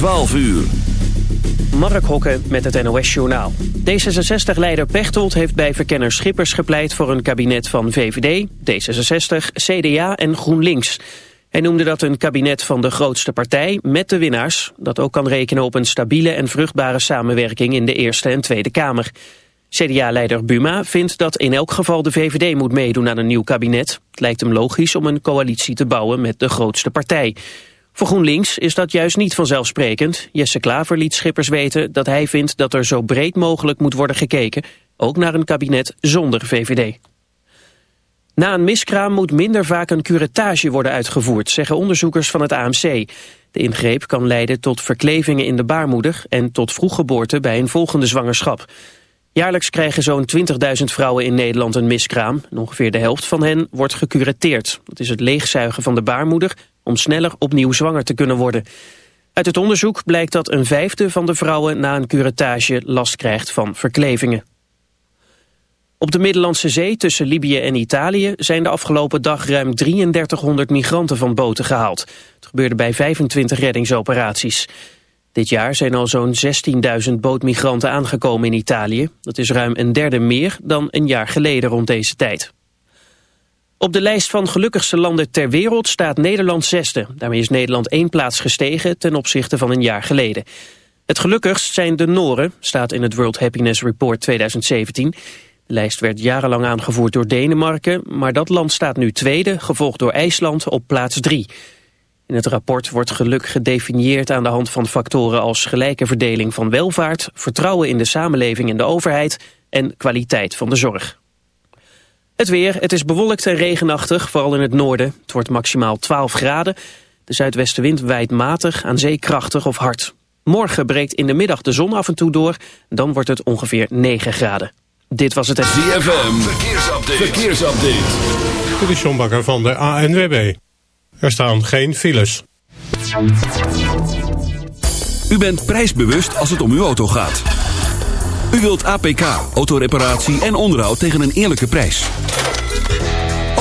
12 uur. Mark Hokke met het NOS Journaal. D66-leider Pechtold heeft bij verkenner Schippers gepleit voor een kabinet van VVD, D66, CDA en GroenLinks. Hij noemde dat een kabinet van de grootste partij met de winnaars... dat ook kan rekenen op een stabiele en vruchtbare samenwerking in de Eerste en Tweede Kamer. CDA-leider Buma vindt dat in elk geval de VVD moet meedoen aan een nieuw kabinet. Het lijkt hem logisch om een coalitie te bouwen met de grootste partij. Voor GroenLinks is dat juist niet vanzelfsprekend. Jesse Klaver liet Schippers weten dat hij vindt dat er zo breed mogelijk moet worden gekeken, ook naar een kabinet zonder VVD. Na een miskraam moet minder vaak een curettage worden uitgevoerd, zeggen onderzoekers van het AMC. De ingreep kan leiden tot verklevingen in de baarmoeder en tot vroeggeboorte bij een volgende zwangerschap. Jaarlijks krijgen zo'n 20.000 vrouwen in Nederland een miskraam. Ongeveer de helft van hen wordt gecureteerd. Dat is het leegzuigen van de baarmoeder om sneller opnieuw zwanger te kunnen worden. Uit het onderzoek blijkt dat een vijfde van de vrouwen na een curettage last krijgt van verklevingen. Op de Middellandse Zee tussen Libië en Italië zijn de afgelopen dag ruim 3300 migranten van boten gehaald. Het gebeurde bij 25 reddingsoperaties. Dit jaar zijn al zo'n 16.000 bootmigranten aangekomen in Italië. Dat is ruim een derde meer dan een jaar geleden rond deze tijd. Op de lijst van gelukkigste landen ter wereld staat Nederland zesde. Daarmee is Nederland één plaats gestegen ten opzichte van een jaar geleden. Het gelukkigst zijn de Noren, staat in het World Happiness Report 2017. De lijst werd jarenlang aangevoerd door Denemarken, maar dat land staat nu tweede, gevolgd door IJsland op plaats drie. In het rapport wordt geluk gedefinieerd aan de hand van factoren als gelijke verdeling van welvaart, vertrouwen in de samenleving en de overheid en kwaliteit van de zorg. Het weer, het is bewolkt en regenachtig, vooral in het noorden. Het wordt maximaal 12 graden. De zuidwestenwind waait matig, aan zee krachtig of hard. Morgen breekt in de middag de zon af en toe door. Dan wordt het ongeveer 9 graden. Dit was het... ZFM, verkeersupdate. verkeersupdate. Dit is John Bakker van de ANWB. Er staan geen files. U bent prijsbewust als het om uw auto gaat. U wilt APK, autoreparatie en onderhoud tegen een eerlijke prijs.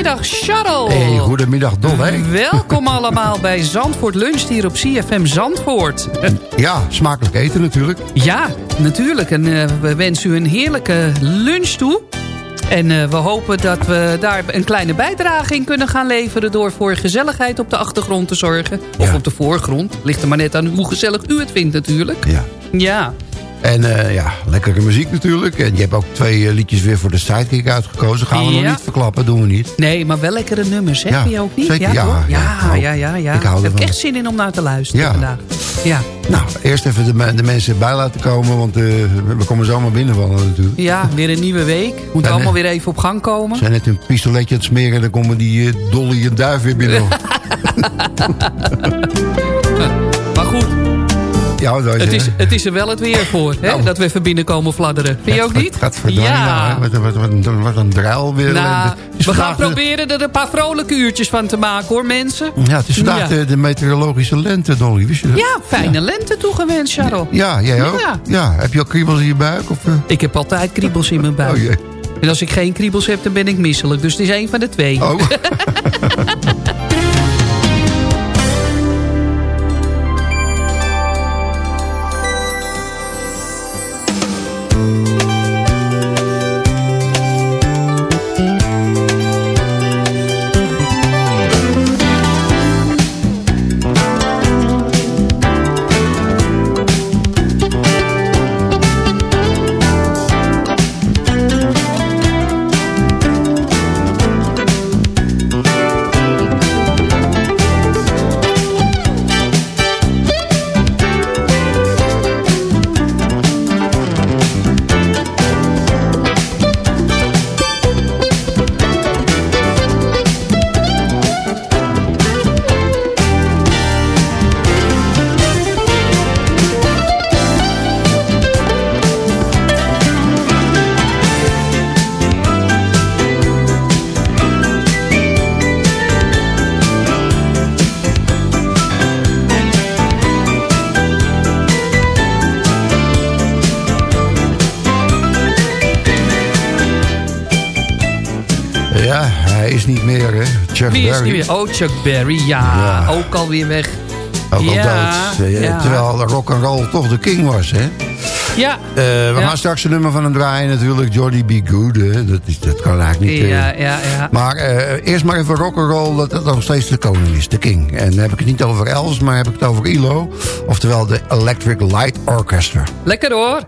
Goedemiddag Charles. Hey, goedemiddag hè? Welkom allemaal bij Zandvoort Lunch hier op CFM Zandvoort. Ja, smakelijk eten natuurlijk. Ja, natuurlijk. En eh, we wensen u een heerlijke lunch toe. En eh, we hopen dat we daar een kleine bijdrage in kunnen gaan leveren... door voor gezelligheid op de achtergrond te zorgen. Of Ja. op de voorgrond. Ligt er maar net aan hoe gezellig u het vindt natuurlijk. Ja. Ja. En eh, ja, lekkere muziek natuurlijk. En je hebt ook twee eh, liedjes weer voor de sidekick uitgekozen. Gaan we nog niet verklappen, doen we niet. Nee, maar wel lekkere nummers, hè? Ja, je ook niet? zeker, ja, ja, ja, ik ja, ja, ja. ik hou heb echt zin in om naar te luisteren vandaag. Ja. Nou, eerst even de, de mensen bij laten komen. Want eh, we komen zomaar binnenvallen natuurlijk. ja, weer een nieuwe week. Moet Ja, allemaal nee. weer even op gang komen. Zijn net een pistoletje aan het smeren. En dan komen die eh, Dolly en Duif weer binnen. Maar goed, ja, het is, het is er wel het weer voor. Hè? Nou. Dat we even binnenkomen fladderen. Vind je ook niet? Gaat verdwijnen. Ja. nou, Wat, wat, wat, wat, een druil weer. Nou, we gaan de- proberen er een paar vrolijke uurtjes van te maken hoor, mensen. Ja, het is vandaag Ja. de, de meteorologische lente, Dolly. Wist je dat? Ja, fijne lente toegewenst, Charles. Ja, jij ook? Ja. Ja. Heb je ook kriebels in je buik? Of, eh? Ik heb altijd kriebels in mijn buik. Oh jee. En als ik geen kriebels heb, dan ben ik misselijk. Dus het is één van de twee. Oh. is nu weer? Oh, Chuck Berry. Ja, Ja. ook alweer weg. Ook al Ja, dood. Eh, ja. Terwijl rock and roll toch de king was, hè? Ja, Eh, we Ja. gaan straks een nummer van hem draaien natuurlijk. Johnny B. Good, hè? Dat, is, dat kan eigenlijk niet... eh. ja, ja, ja. Maar eh, eerst maar even rock and roll, dat dat nog steeds de koning is, de king. En dan heb ik het niet over Els, maar heb ik het over ILO. Oftewel de Electric Light Orchestra. Lekker hoor.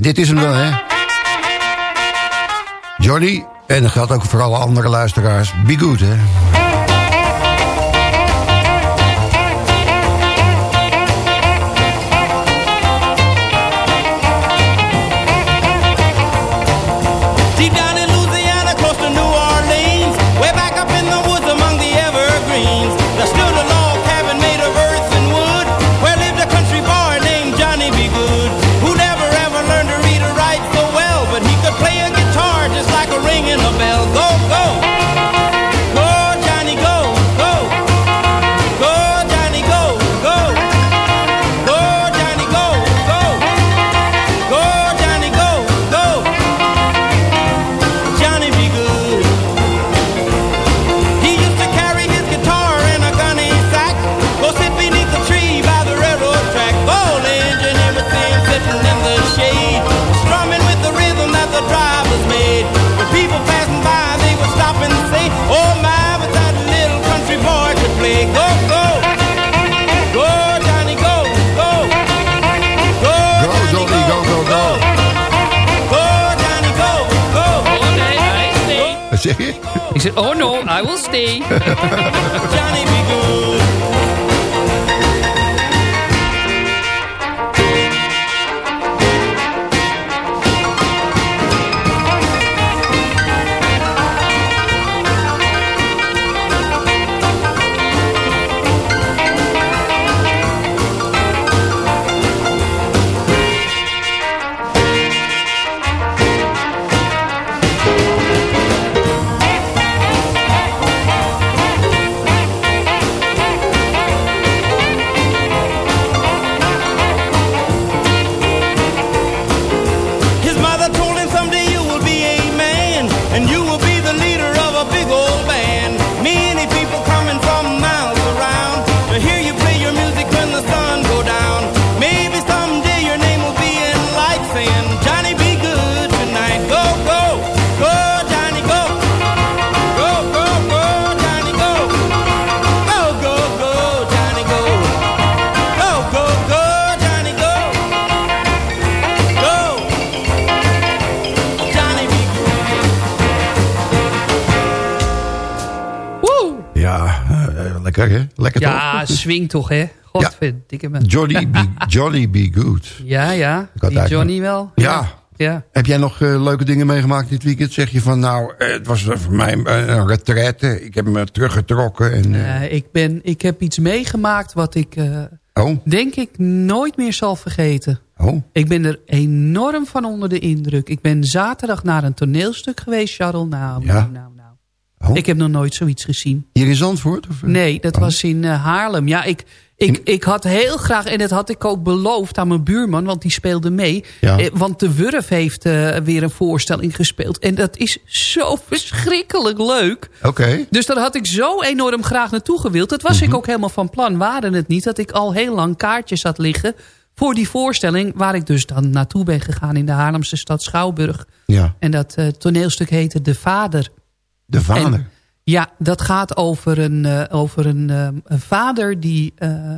Dit is hem wel, hè? Johnny, en dat geldt ook voor alle andere luisteraars. Be good, hè? Bye. lekker, Ja, toch? swing toch, hè? Godverdikke me. Johnny be, Johnny be good. Ja, ja. Die Johnny wel. Ja. Ja. Heb jij nog eh, leuke dingen meegemaakt dit weekend? Zeg je van, nou, eh, het was voor mij eh, een retraite. Ik heb me teruggetrokken. En, eh, Eh, ik, ben, ik heb iets meegemaakt wat ik, eh, oh, denk ik, nooit meer zal vergeten. oh, Ik ben er enorm van onder de indruk. Ik ben zaterdag naar een toneelstuk geweest, Charles. Nou, Ja. nou, nou, nou. Oh. Ik heb nog nooit zoiets gezien. Hier in Zandvoort? Of? eh? Nee, dat Oh. was in eh, Haarlem. Ja, ik, ik, ik had heel graag, en dat had ik ook beloofd aan mijn buurman, want die speelde mee. Ja. Eh, want de Wurf heeft weer een voorstelling gespeeld. En dat is zo verschrikkelijk leuk. Oké. Dus daar had ik zo enorm graag naartoe gewild. Dat was Mhm. ik ook helemaal van plan. Waren het niet dat ik al heel lang kaartjes had liggen voor die voorstelling... waar ik dus dan naartoe ben gegaan in de Haarlemse stad Schouwburg. Ja, En dat toneelstuk heette De Vader. De vader. En- Ja, dat gaat over een, eh, over een, eh, een vader die eh,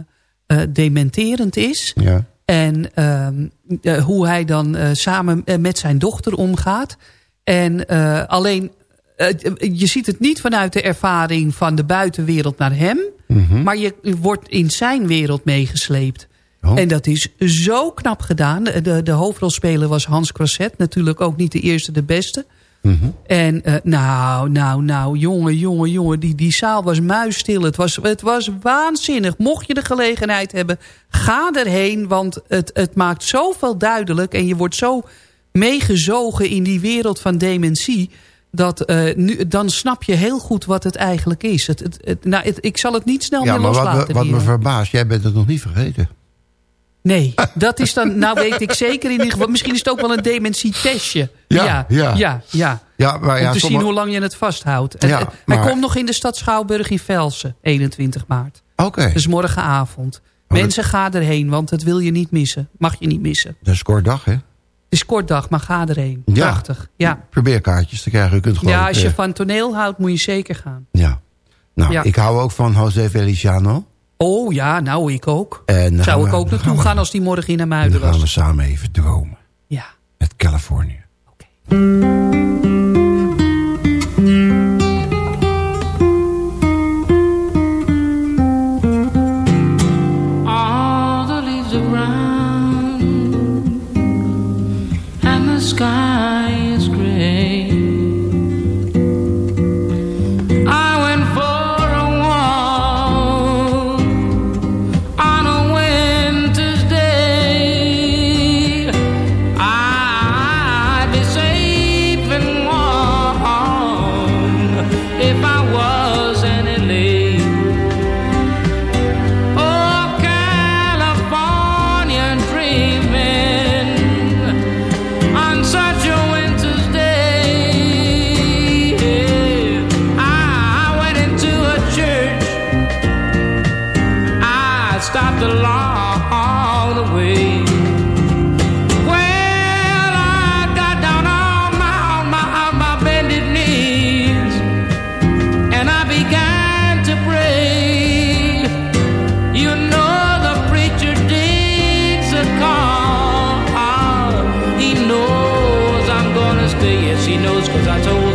dementerend is. Ja, En ehm, eh, hoe hij dan samen met zijn dochter omgaat. En alleen, je ziet het niet vanuit de ervaring van de buitenwereld naar hem. Mhm. Maar je wordt in zijn wereld meegesleept. Oh. En dat is zo knap gedaan. De, de, de hoofdrolspeler was Hans Crosset. Natuurlijk ook niet de eerste, de beste. En eh, nou, nou, nou, jongen, jongen, jongen. Die, die zaal was muisstil. Het was, het was waanzinnig. Mocht je de gelegenheid hebben, ga erheen. Want het, het maakt zoveel duidelijk. En je wordt zo meegezogen in die wereld van dementie dat eh, nu, dan snap je heel goed wat het eigenlijk is. Het, het, het- nou, het- ik zal het niet snel Ja, meer maar wat, loslaten. me, wat me verbaast, jij bent het nog niet vergeten. Nee, dat is dan, nou weet ik zeker in ieder geval. Misschien is het ook wel een dementietestje. Ja, ja, ja. ja. ja. Ja, maar Om te sommige- zien hoe lang je het vasthoudt. En, Ja, eh, maar- Hij komt nog in de stad Schouwburg in Velsen, 21 maart. Oké, Dus morgenavond. dat- Mensen, ga erheen, want dat wil je niet missen. Mag je niet missen. dat is kort dag, hè? Het is kort dag, maar ga erheen. Prachtig. Ja. Probeer kaartjes te krijgen. U kunt gewoon, ja, als je eh, van toneel houdt, moet je zeker gaan. ja. Nou, ik hou ook van José Feliciano. Oh ja, nou ik ook. En dan Zou we- ik ook dan naartoe gaan gaan als die morgen in Dan Muiden gaan we was. samen even dromen. Ja. Met Californië. All 我在这屋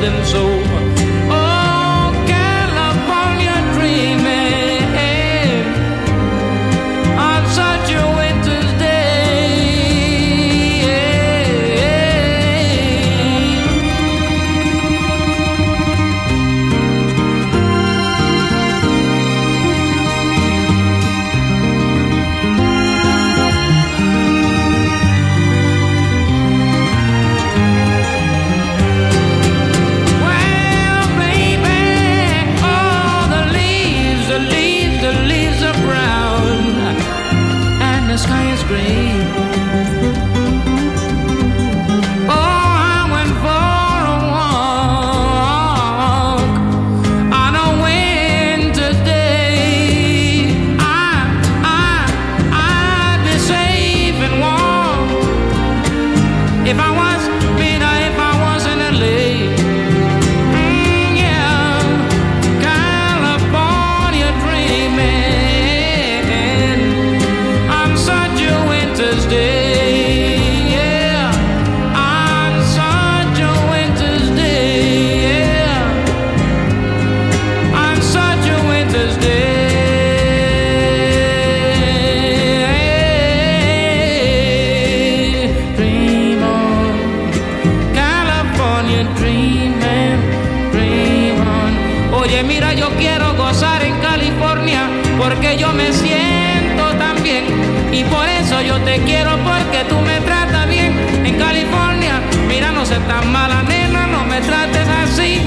yo me siento tan bien. Y por eso yo te quiero porque tú me tratas bien. En California, mira, no seas tan mala nena, no me trates así.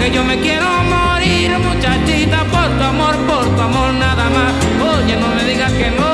Que yo me quiero morir, muchachita, por tu amor, por tu amor nada más. Oye, no me digas que no,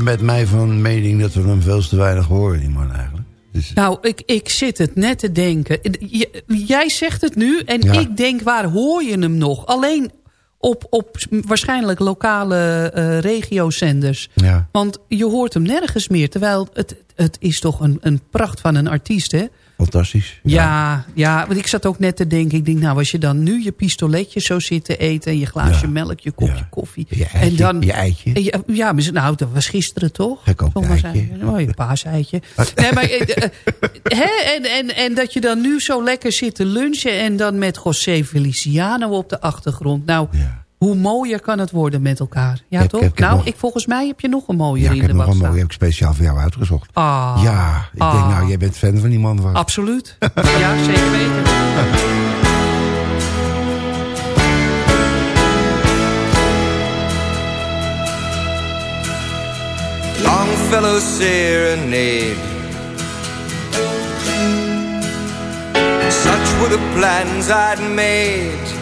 met mij van mening dat we hem veel te weinig horen, die man eigenlijk. Dus, Nou, ik, ik zit het net te denken. J- Jij zegt het nu en Ja. ik denk, waar hoor je hem nog? Alleen op, op waarschijnlijk lokale eh regiozenders. ja. Want je hoort hem nergens meer. Terwijl het, het is toch een, een pracht van een artiest, hè? Fantastisch. Ja, ja, want ik zat ook net te denken. Ik denk, nou, als je dan nu je pistoletje zo zit te eten... en je glaasje Ja. melk, je kopje Ja. koffie... Je en eitje, dan, je eitje. Ja, ja, maar- nou, dat was gisteren toch? Gekookt maar eitje. zijn. Oh, je paaseitje. nee, maar, eh, eh, hè, en, en, en dat je dan nu zo lekker zit te lunchen... en dan met José Feliciano op de achtergrond. Nou. Hoe mooier kan het worden met elkaar? Ja, heb- toch? heb nou, nog- ik, volgens mij heb je nog een mooier Ja, in ik de heb nog een mooie, staan. heb ik speciaal voor jou uitgezocht. Ah, ja, ik ah. denk nou, jij bent fan van die man. Waar. Absoluut. ja, zeker weten. Longfellow serenade. Such were the plans I'd made.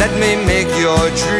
Let me make your dreams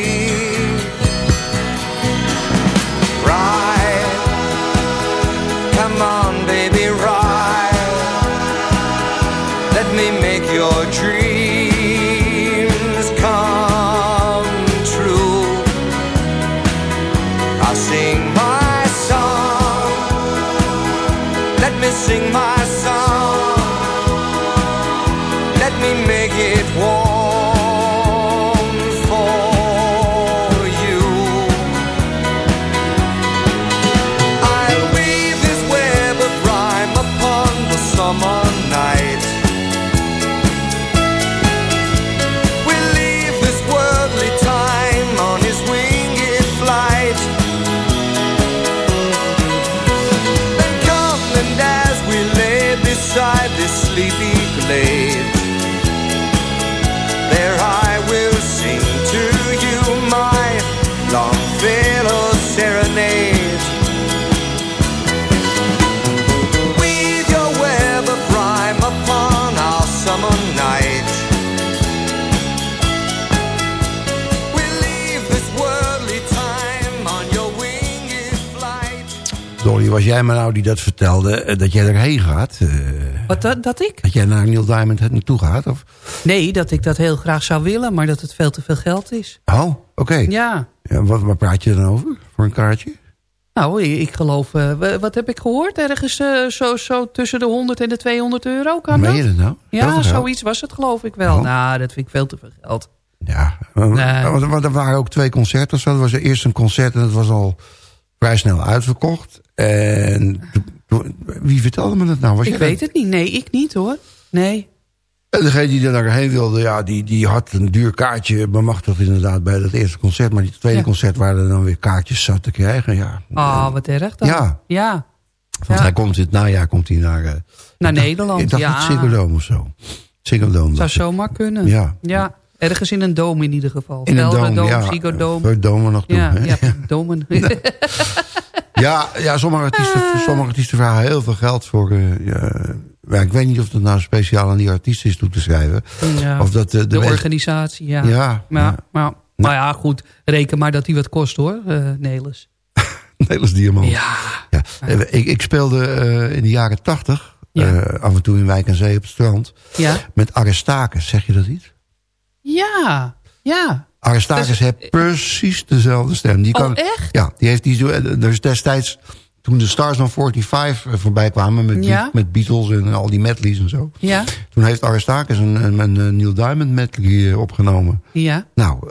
Come on, baby, ride. Let me make your dreams was jij maar nou die dat vertelde, eh, dat jij erheen gaat? eh, Wat, dat, dat ik? dat jij naar Neil Diamond naartoe gaat? Of? Nee, dat ik dat heel graag zou willen, maar dat het veel te veel geld is. Oh, oké. Ja. Ja, wat, waar praat je dan over? Voor een kaartje? Nou, ik, geloof... eh, wa- wat heb ik gehoord? Ergens zo, zo tussen de 100 en de 200 euro kan Meen dat? je dat nou? Ja, zoiets was het geloof ik wel. Oh. Nou, dat vind ik veel te veel geld. Ja, Nee. want, er waren ook twee concerten. Er was eerst een concert en dat was al vrij snel uitverkocht. En wie vertelde me dat nou? Was Ik weet het niet. Nee, ik niet hoor. Nee. En degene die er daarheen wilde, ja, die, die had een duur kaartje bemachtigd inderdaad bij dat eerste concert. Maar die tweede Ja. concert waren er dan weer kaartjes zat te krijgen. Ja. Ah, wat erg dan. Ja. Ja. Want Ja. hij komt dit najaar komt hij naar... eh, Naar dacht- Nederland, Ik dacht ja. het Ziggo Dome of zo. Ziggo Dome. Zou ik. zomaar kunnen. Ja. ja. Ergens in een dome in ieder geval. In een dome, ja. Ziggo Dome. Nog toe. Ja, hè? ja, domen. Ja, ja sommige, artiesten, sommige artiesten vragen heel veel geld voor... eh, ja, ik weet niet of dat nou speciaal aan die artiest is toe te schrijven. Ja. Of dat, eh, de, de organisatie, ja. Ja, Maar, ja. maar, maar ja, goed. Reken maar dat die wat kost hoor, eh Nelis. Nederlands Diamant. Ja. Ja. Ik, ik speelde in de jaren tachtig... Eh, af en toe in Wijk en Zee op het strand... Ja. met Aristakis. Zeg je dat iets? Ja. Ja. Aristakis Dus- heeft precies dezelfde stem. Die Oh, kan, echt? Ja, die heeft die zo. Dus destijds, toen de Stars on 45 eh, voorbij kwamen met, Ja. met Beatles en al die medleys en zo. Ja. Toen heeft Aristakis een, een, een, Neil Diamond medley eh, opgenomen. Ja. Nou,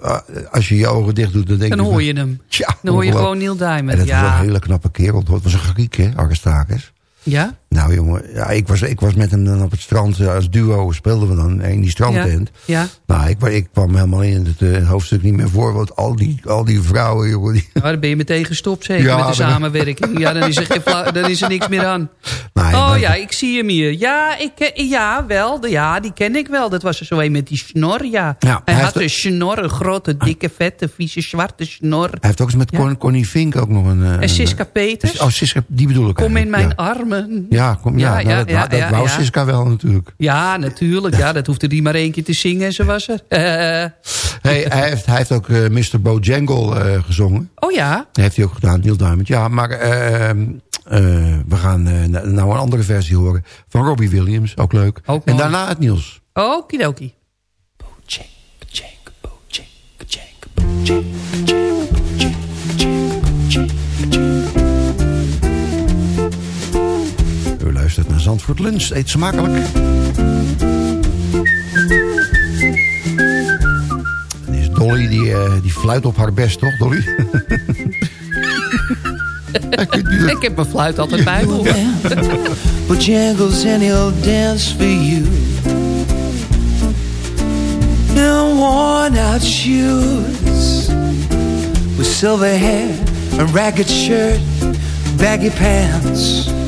als je je ogen dicht doet, dan denk Dan je... hoor van, je hem. Tja, Dan hoor je gewoon. Neil En Diamond. dat was een hele knappe kerel. Het was een Griek, hè, Aristakis. Ja? Nou jongen, ja, ik, was, ik was met hem dan op het strand. eh, Als duo speelden we dan in die strandtent. Ja. Nou, ik, ik kwam helemaal in het eh, hoofdstuk niet meer voor. Want al die, al die vrouwen, jongen. Die, dan ben je meteen gestopt zeker Ja, met de samenwerking. Ja, dan is er, geen dan is er niks meer aan. Nee, oh ja, ik zie hem hier. Ja, ik, ja, wel. De, ja, die ken ik wel. Dat was er zo een met die snor, ja. Ja, hij hij had een snor, een grote, dikke, vette, vieze, zwarte snor. Hij heeft ook eens met Ja. Con- Connie Fink ook nog een... eh, En Siska Peters. Oh, Siska, die bedoel ik Kom in mijn ja. armen. Ja, kom, ja, Ja, nou, ja, dat, ja, ja, wou ja. Siska wel natuurlijk. Ja, natuurlijk. Ja, dat hoefde hij maar één keer te zingen en ze was er. Eh, Hey, hij, heeft, hij heeft ook eh, Mr. Bojangle eh gezongen. oh ja? Dat heeft hij ook gedaan, Neil Diamond. Ja, maar eh, eh, we gaan eh, nou een andere versie horen van Robbie Williams. Ook leuk. Ook en daarna het nieuws. Okidoki. U luistert naar Zandvoort Lunch. Eet smakelijk. En is Dolly, die, eh, die fluit op haar best, toch, Dolly? Ik heb mijn fluit altijd bij me. Bojangles and he'll dance for you. In worn out shoes with silver hair, a ragged shirt, baggy pants.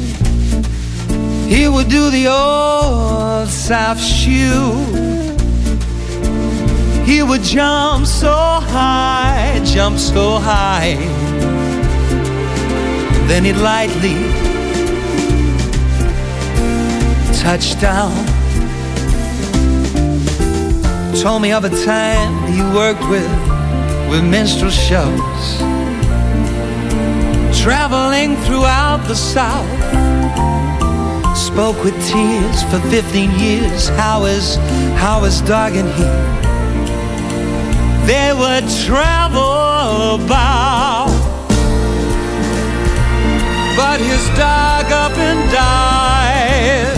He would do the old South shoe. He would jump so high, jump so high. Then he'd lightly touch down. Told me of a time he worked with with minstrel shows, traveling throughout the South. Spoke with tears for 15 years. How is how is dog and he? They would travel about. But his dog up and died.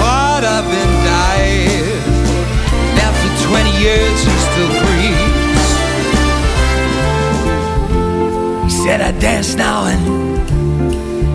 Caught up and died. After 20 years, he still grieves. He said, I dance now and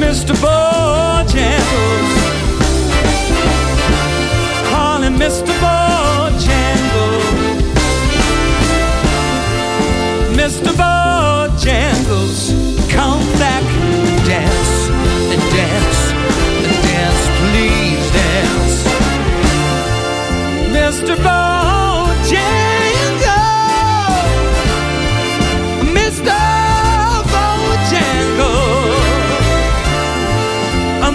Mr. Bojangles. Call him Mr. Bojangles. Mr. Bojangles, come back and dance, and dance, and dance, please dance. Mr. Bojangles,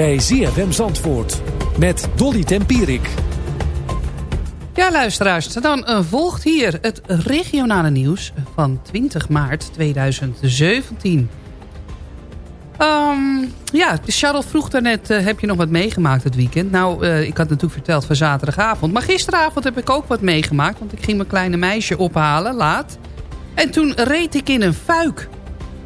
Bij ZFM Zandvoort met Dolly Tempierik. Ja, luisteraars, dan uh, volgt hier het regionale nieuws van 20 maart 2017. Um, ja, Charles vroeg daarnet, uh, heb je nog wat meegemaakt het weekend? Nou, uh, ik had natuurlijk verteld van zaterdagavond. Maar gisteravond heb ik ook wat meegemaakt. Want ik ging mijn kleine meisje ophalen, laat. En toen reed ik in een fuik.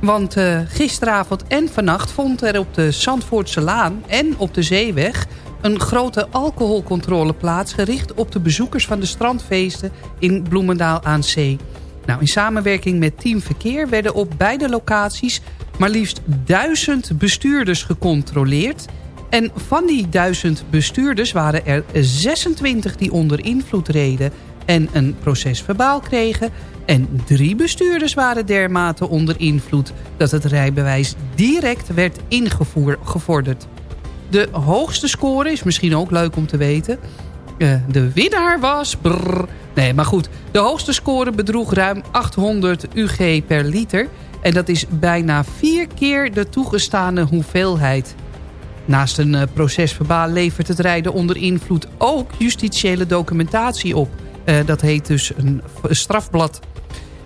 Want uh, gisteravond en vannacht vond er op de Zandvoortse Laan en op de Zeeweg... een grote alcoholcontrole plaats gericht op de bezoekers van de strandfeesten in Bloemendaal aan Zee. Nou, in samenwerking met Team Verkeer werden op beide locaties maar liefst duizend bestuurders gecontroleerd. En van die duizend bestuurders waren er 26 die onder invloed reden en een procesverbaal kregen. En drie bestuurders waren dermate onder invloed dat het rijbewijs direct werd ingevorderd. De hoogste score is misschien ook leuk om te weten. Uh, de winnaar was... Nee, maar goed. De hoogste score bedroeg ruim 800 UG per liter. En dat is bijna vier keer de toegestane hoeveelheid. Naast een uh, procesverbaal levert het rijden onder invloed ook justitiële documentatie op. Uh, dat heet dus een strafblad.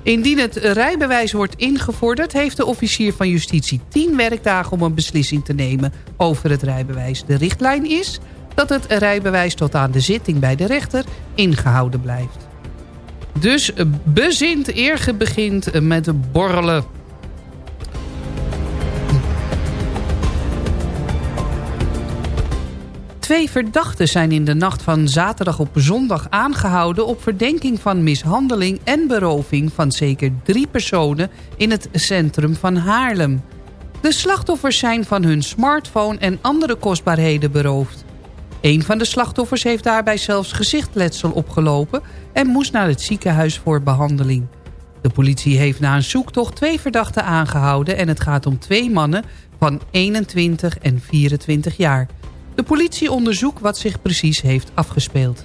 Indien het rijbewijs wordt ingevorderd... heeft de officier van justitie 10 werkdagen om een beslissing te nemen over het rijbewijs. De richtlijn is dat het rijbewijs tot aan de zitting bij de rechter ingehouden blijft. Dus bezint eer begint met borrelen. Twee verdachten zijn in de nacht van zaterdag op zondag aangehouden... op verdenking van mishandeling en beroving van zeker drie personen... in het centrum van Haarlem. De slachtoffers zijn van hun smartphone en andere kostbaarheden beroofd. Een van de slachtoffers heeft daarbij zelfs gezichtletsel opgelopen... en moest naar het ziekenhuis voor behandeling. De politie heeft na een zoektocht twee verdachten aangehouden... en het gaat om twee mannen van 21 en 24 jaar... De politie onderzoekt wat zich precies heeft afgespeeld.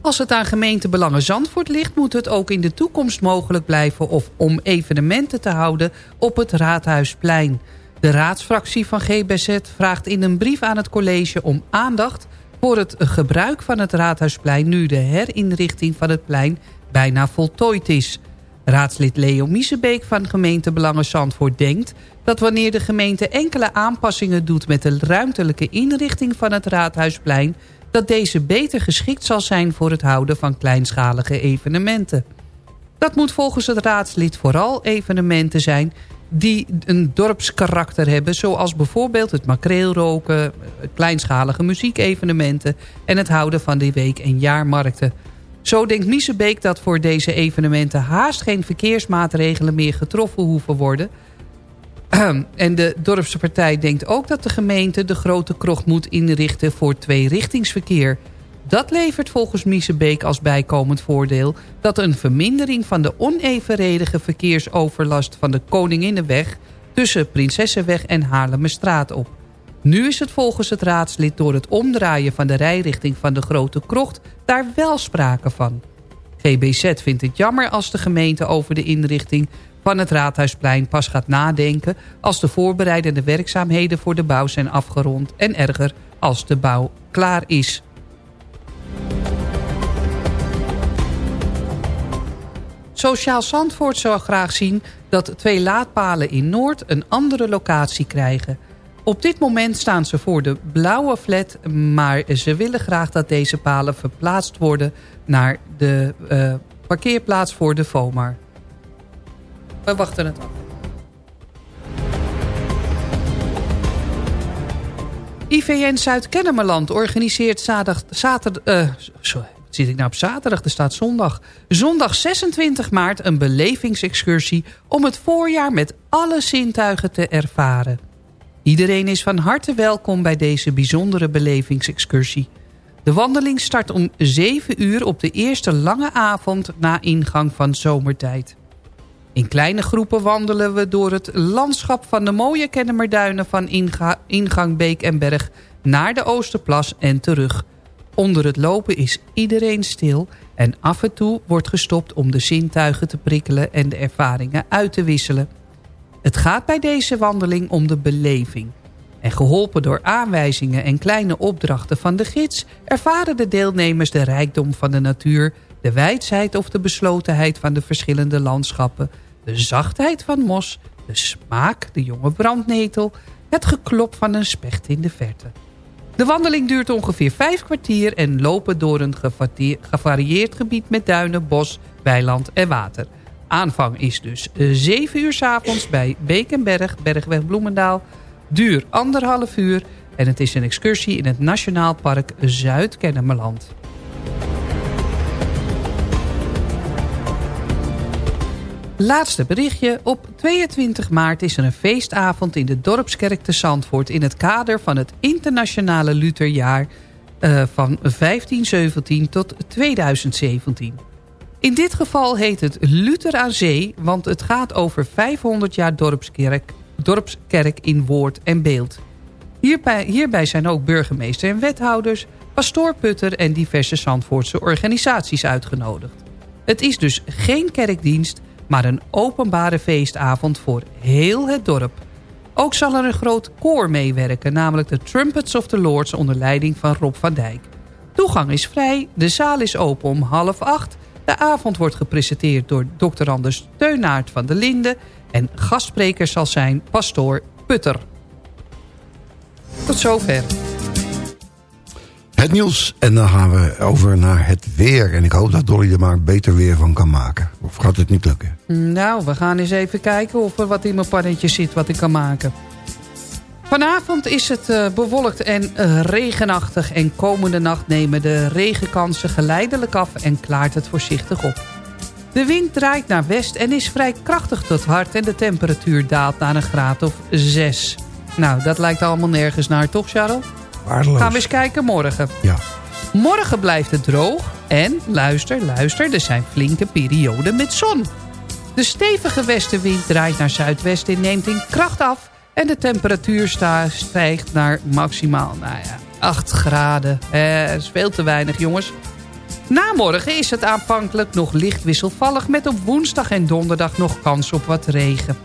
Als het aan gemeentebelangen Zandvoort ligt... moet het ook in de toekomst mogelijk blijven... of om evenementen te houden op het Raadhuisplein. De raadsfractie van GBZ vraagt in een brief aan het college... om aandacht voor het gebruik van het Raadhuisplein... nu de herinrichting van het plein bijna voltooid is... Raadslid Leo Miesebeek van gemeente Belangen Zandvoort denkt... dat wanneer de gemeente enkele aanpassingen doet... met de ruimtelijke inrichting van het Raadhuisplein... dat deze beter geschikt zal zijn voor het houden van kleinschalige evenementen. Dat moet volgens het raadslid vooral evenementen zijn... die een dorpskarakter hebben... zoals bijvoorbeeld het makreelroken, kleinschalige muziekevenementen... en het houden van de week- en jaarmarkten... Zo denkt Miesebeek dat voor deze evenementen haast geen verkeersmaatregelen meer getroffen hoeven worden. En de dorpse partij denkt ook dat de gemeente de grote krocht moet inrichten voor tweerichtingsverkeer. Dat levert volgens Miesebeek als bijkomend voordeel dat een vermindering van de onevenredige verkeersoverlast van de Koninginnenweg tussen Prinsessenweg en Haarlemmerstraat op. Nu is het volgens het raadslid door het omdraaien van de rijrichting van de Grote Krocht daar wel sprake van. GBZ vindt het jammer als de gemeente over de inrichting van het Raadhuisplein pas gaat nadenken... als de voorbereidende werkzaamheden voor de bouw zijn afgerond... en erger als de bouw klaar is. Sociaal Zandvoort zou graag zien dat twee laadpalen in Noord een andere locatie krijgen... Op dit moment staan ze voor de blauwe flat... maar ze willen graag dat deze palen verplaatst worden... naar de uh, parkeerplaats voor de FOMAR. We wachten het af. IVN Zuid-Kennemerland organiseert zaterdag... uh, sorry, zit ik nou op zaterdag? Er staat zondag. Zondag 26 maart een belevingsexcursie... om het voorjaar met alle zintuigen te ervaren. Iedereen is van harte welkom bij deze bijzondere belevingsexcursie. De wandeling start om 7 uur op de eerste lange avond na ingang van zomertijd. In kleine groepen wandelen we door het landschap van de mooie Kennemerduinen... van ingang Beek en Berg naar de Oosterplas en terug. Onder het lopen is iedereen stil en af en toe wordt gestopt om de zintuigen te prikkelen en de ervaringen uit te wisselen. Het gaat bij deze wandeling om de beleving. En geholpen door aanwijzingen en kleine opdrachten van de gids... ervaren de deelnemers de rijkdom van de natuur... de wijsheid of de beslotenheid van de verschillende landschappen... de zachtheid van mos, de smaak, de jonge brandnetel... het geklop van een specht in de verte. De wandeling duurt ongeveer vijf kwartier... en lopen door een gevarieerd gebied met duinen, bos, weiland en water. Aanvang is dus 7 uur s avonds bij Bekenberg, Bergweg Bloemendaal... Duur anderhalf uur en het is een excursie in het Nationaal Park Zuid-Kennemerland. Laatste berichtje. Op 22 maart is er een feestavond in de Dorpskerk te Zandvoort... in het kader van het internationale Lutherjaar uh, van 1517 tot 2017. In dit geval heet het Luther aan Zee... want het gaat over 500 jaar Dorpskerk dorpskerk in woord en beeld. Hierbij, hierbij zijn ook burgemeester en wethouders, pastoor Putter en diverse Zandvoortse organisaties uitgenodigd. Het is dus geen kerkdienst, maar een openbare feestavond voor heel het dorp. Ook zal er een groot koor meewerken, namelijk de Trumpets of the Lords onder leiding van Rob van Dijk. Toegang is vrij, de zaal is open om half acht. De avond wordt gepresenteerd door Dr. Anders Teunaert van de Linde en gastspreker zal zijn pastoor Putter. Tot zover. Het nieuws. En dan gaan we over naar het weer. En ik hoop dat Dolly er maar beter weer van kan maken. Of gaat het niet lukken? Nou, we gaan eens even kijken of er wat in mijn pannetje zit wat ik kan maken. Vanavond is het uh, bewolkt en uh, regenachtig. En komende nacht nemen de regenkansen geleidelijk af en klaart het voorzichtig op. De wind draait naar west en is vrij krachtig tot hard... en de temperatuur daalt naar een graad of 6. Nou, dat lijkt allemaal nergens naar, toch, Charles? Waardeloos. Gaan we eens kijken morgen. Ja. Morgen blijft het droog en, luister, luister... er zijn flinke perioden met zon. De stevige westenwind draait naar zuidwest en neemt in kracht af... en de temperatuur stijgt naar maximaal, nou ja, 8 graden. Eh, dat is veel te weinig, jongens. Na morgen is het aanvankelijk nog licht wisselvallig... met op woensdag en donderdag nog kans op wat regen.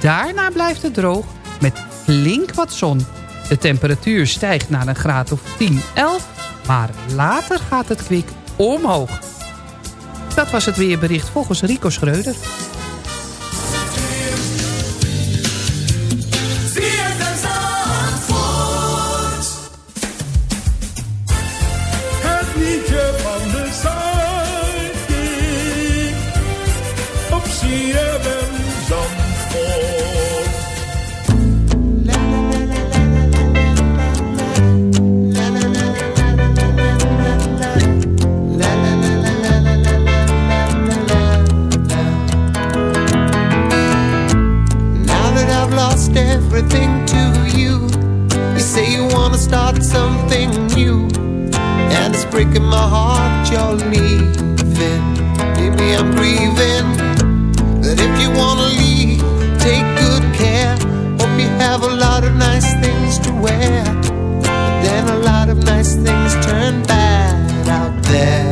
Daarna blijft het droog met flink wat zon. De temperatuur stijgt naar een graad of 10, 11... maar later gaat het kwik omhoog. Dat was het weerbericht volgens Rico Schreuder. Breaking my heart you're leaving. Baby, I'm grieving. But if you wanna leave, take good care. Hope you have a lot of nice things to wear. But then a lot of nice things turn bad out there.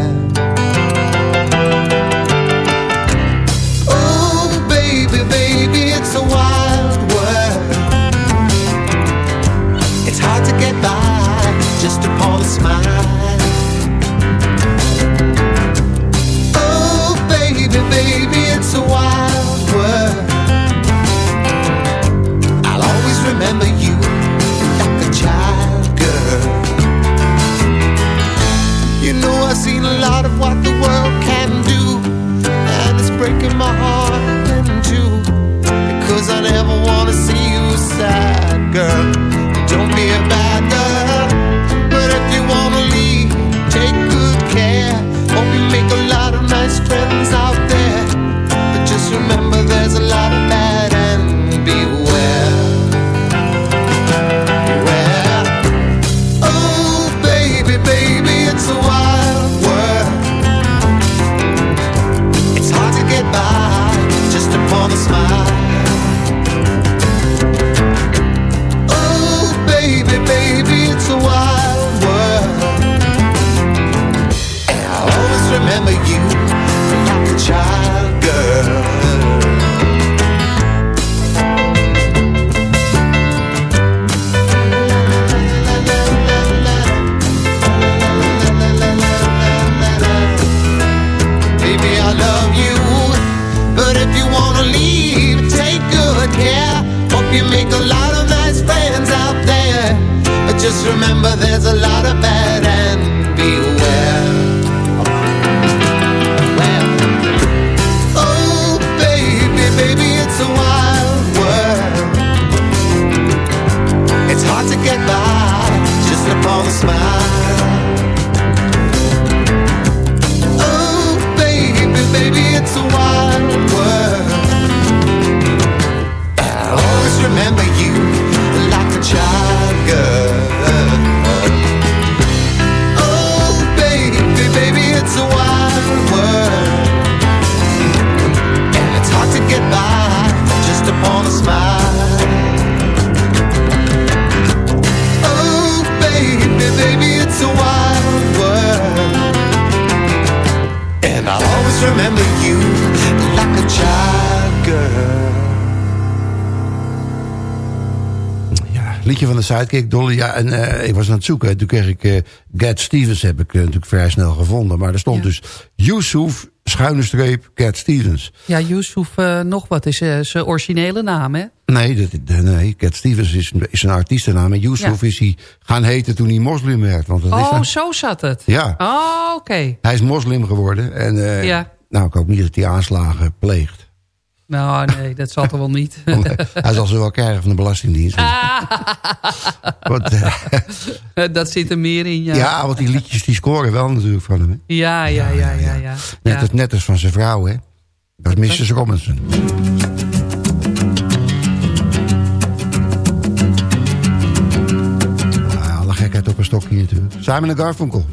Liedje van de Sidekick, Dolly. Ja, en eh, ik was aan het zoeken. Toen kreeg ik uh, Cat Stevens, heb ik eh, natuurlijk vrij snel gevonden. Maar er stond dus Yusuf, schuine streep, Cat Stevens. Ja, Yusuf nog wat is zijn originele naam, hè? Nee, dat, nee Cat Stevens is, is een artiestennaam. En Yusuf ja. is hij gaan heten toen hij moslim werd. Want dat oh, is zo zat het? Ja. Oh, oké. Okay. Hij is moslim geworden. En ja. nou, ik hoop niet dat hij aanslagen pleegt. Nou, nee, dat zal toch wel niet. Hij zal ze wel krijgen van de Belastingdienst. Wat, uh, dat zit er meer in, ja. Ja, want die liedjes die scoren wel natuurlijk van hem. Hè? Ja, ja, ja, ja. ja, Net, ja. Als, net als van zijn vrouw, hè. Dat is Mrs. Robinson. Nou, alle gekheid op een stokje natuurlijk. Simon Garfunkel.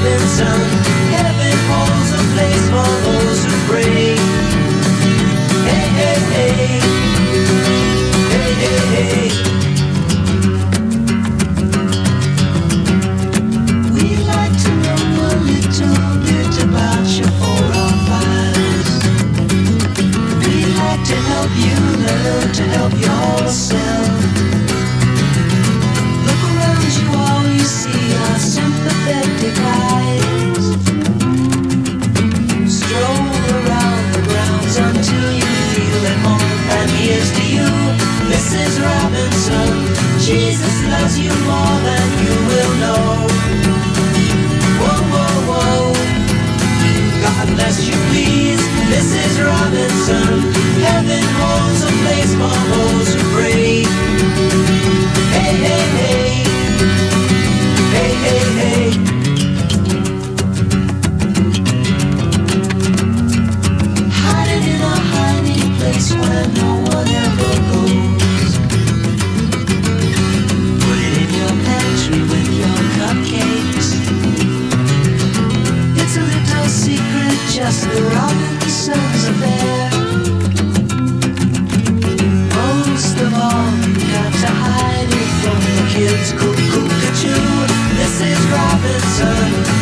Heaven holds a place for those who pray. Hey, hey, hey. Here's to you, Mrs. Robinson. Jesus loves you more than you will know. Whoa, whoa, whoa. God bless you, please, Mrs. Robinson. Heaven holds a place for those who pray. Hey, hey, hey. Hey, hey, hey.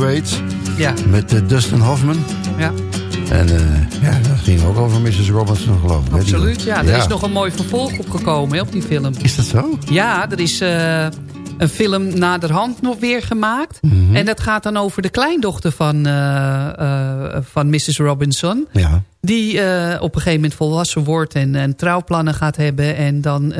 Graduate. Ja. Met eh, Dustin Hoffman. Ja. En eh, ja, dat ging ook over Mrs. Robinson geloof ik. Absoluut, ja. Er is nog een mooi vervolg opgekomen hè, op die film. Is dat zo? Ja, er is eh, een film naderhand nog weer gemaakt. Mhm. En dat gaat dan over de kleindochter van, eh, eh, van Mrs. Robinson. Ja. Die eh, op een gegeven moment volwassen wordt en, en trouwplannen gaat hebben. En dan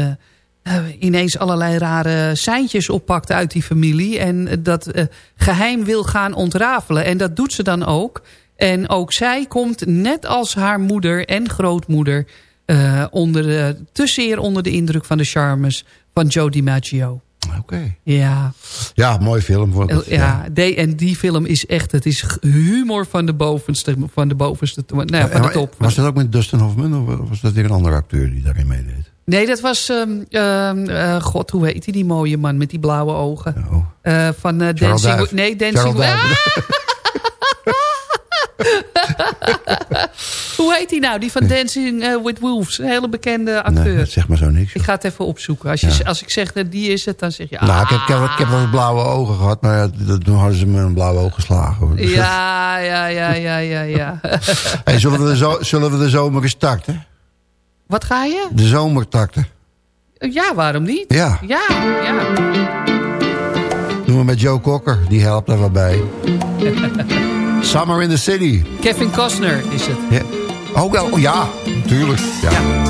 ineens allerlei rare seintjes oppakt uit die familie. En dat eh, geheim wil gaan ontrafelen. En dat doet ze dan ook. En ook zij komt net als haar moeder en grootmoeder... eh, onder de, te zeer onder de indruk van de charmes van Joe DiMaggio. Oké. Ja, Ja, mooi film. Het, ja. de- en die film is echt, het is humor van de bovenste, van de bovenste, nou ja, van de maar top. Was dat ook met Dustin Hoffman of was dat weer een andere acteur die daarin meedeed? Nee, dat was, eh, god, hoe heet die, die mooie man met die blauwe ogen? Eh, van eh, Dancing... Nee, Dancing... Duif. Ah! hoe heet die nou? Die van Dancing with Wolves. Een hele bekende acteur. Nee, zegt maar zo niks. Ik ga het even opzoeken. Als, je, als ik zeg dat die is het, dan zeg je... Ah, Nou, ik heb, ik, heb, ik heb wel eens blauwe ogen gehad, maar dat- toen hadden ze me een blauwe oog geslagen. hoor. ja, ja, ja, ja, ja, ja. Hey, zullen, we zo, zullen we de zomer eens starten? Wat ga je? De zomer starten. Ja, waarom niet? Ja. Ja, ja. Doen we met Joe Cocker, die helpt daar wel bij. Summer in the City. Kevin Costner is het. Ja. Oh, wel, oh, ja, natuurlijk. Ja.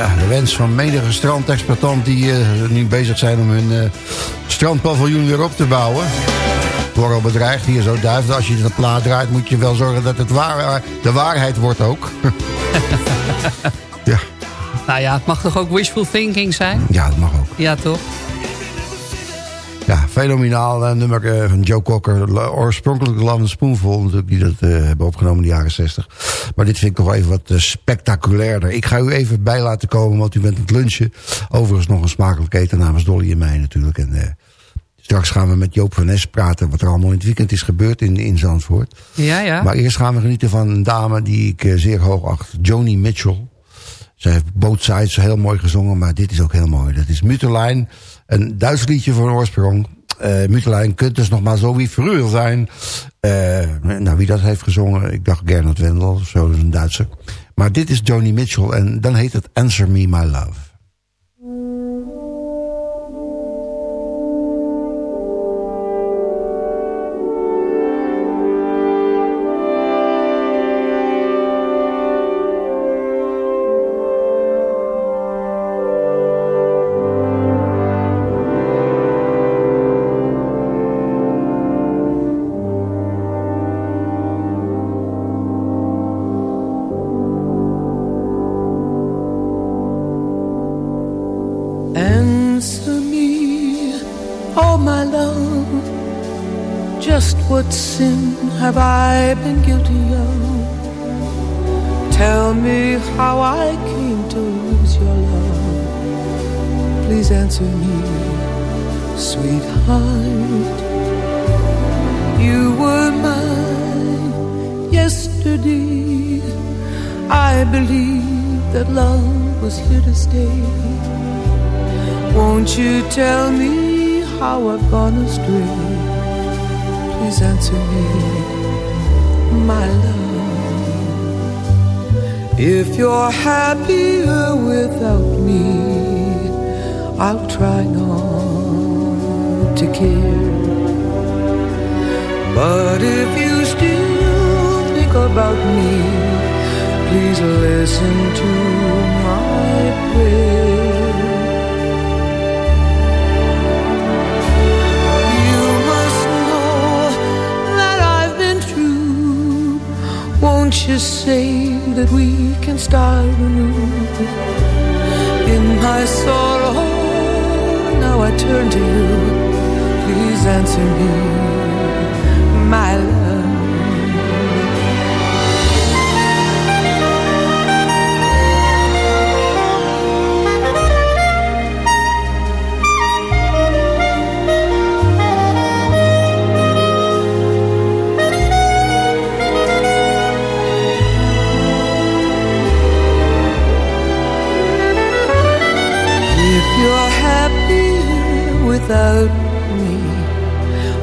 Ja, de wens van menige strandexploitant die eh, nu bezig zijn om hun eh, strandpaviljoen weer op te bouwen. word al bedreigd hier zo duif. Als je de plaat draait moet je wel zorgen dat het waar, de waarheid wordt ook. ja. Nou ja, het mag toch ook wishful thinking zijn? Ja, dat mag ook. Ja, toch? Ja, fenomenaal uh, nummer uh, van Joe Cocker. Oorspronkelijk Love Spoonful, natuurlijk, die dat uh, hebben opgenomen in de jaren 60. Maar dit vind ik toch even wat spectaculairder. Ik ga u even bij laten komen, want u bent aan het lunchen. Overigens nog een smakelijk eten namens Dolly en mij natuurlijk. En straks gaan we met Joop van Nes praten... wat er allemaal in het weekend is gebeurd in, in Zandvoort. Ja, ja. Maar eerst gaan we genieten van een dame die ik zeer hoog acht. Joni Mitchell. Zij heeft Both Sides heel mooi gezongen, maar dit is ook heel mooi. Dat is Mutterlijn, een Duits liedje van oorsprong. Uh, Mutterlijn kunt dus nog maar zo wie vroeger zijn. Uh, nou, wie dat heeft gezongen, ik dacht Gernot Wendel zo, is een Duitser. Maar dit is Joni Mitchell en dan heet het Answer Me My Love. Yesterday. I believed that love was here to stay. Won't you tell me how I've gone astray? Please answer me, my love. If you're happier without me, I'll try not to care. But if you think about me, please listen to my prayer. You must know that I've been true Won't you say that we can start anew? In my sorrow, now I turn to you. Please answer me, my love.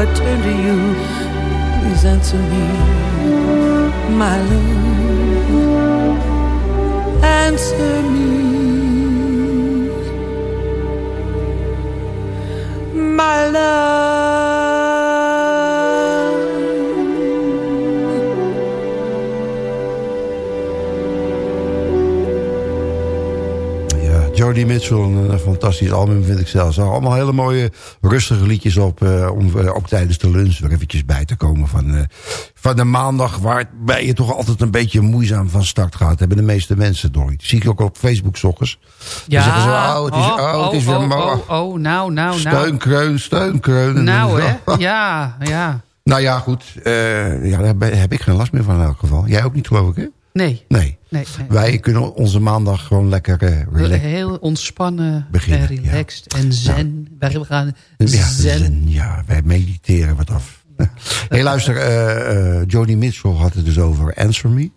I turn to you. Please answer me, my love. Answer me, Jody Mitchell, een, fantastisch album vind ik zelfs. Er allemaal hele mooie, rustige liedjes op. eh, om eh, ook tijdens de lunch weer eventjes bij te komen van, eh, van de maandag. Waarbij je toch altijd een beetje moeizaam van start gaat. Hebben de meeste mensen door. Dat zie ik ook op Facebook s ochtends. Dan zeggen ze, oh, het is, oh, het is weer oh, oh, oh, nou, nou, nou. Steunkreun, steunkreun. Nou, hè? Ja, ja. Nou ja, goed. ja, daar heb ik geen last meer van in elk geval. Jij ook niet, geloof ik, hè? Nee. Nee. Nee, nee. Wij kunnen onze maandag gewoon lekker eh relaxed. Heel ontspannen Beginnen, en relaxed en zen. Wij gaan Ja, zen. zen, ja, wij mediteren wat af. hey, luister, eh eh Joni Mitchell had het dus over Answer Me.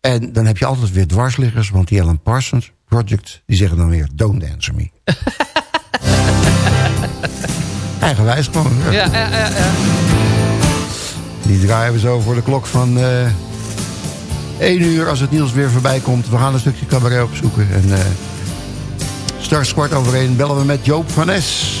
En dan heb je altijd weer dwarsliggers, want die Alan Parsons Project, die zeggen dan weer Don't Answer Me. Eigenwijs gewoon. Ja, ja, ja. ja. Die draaien we zo voor de klok van eh 1 uur als het nieuws weer voorbij komt. We gaan een stukje cabaret opzoeken. En eh straks kwart over één bellen we met Joop van Es.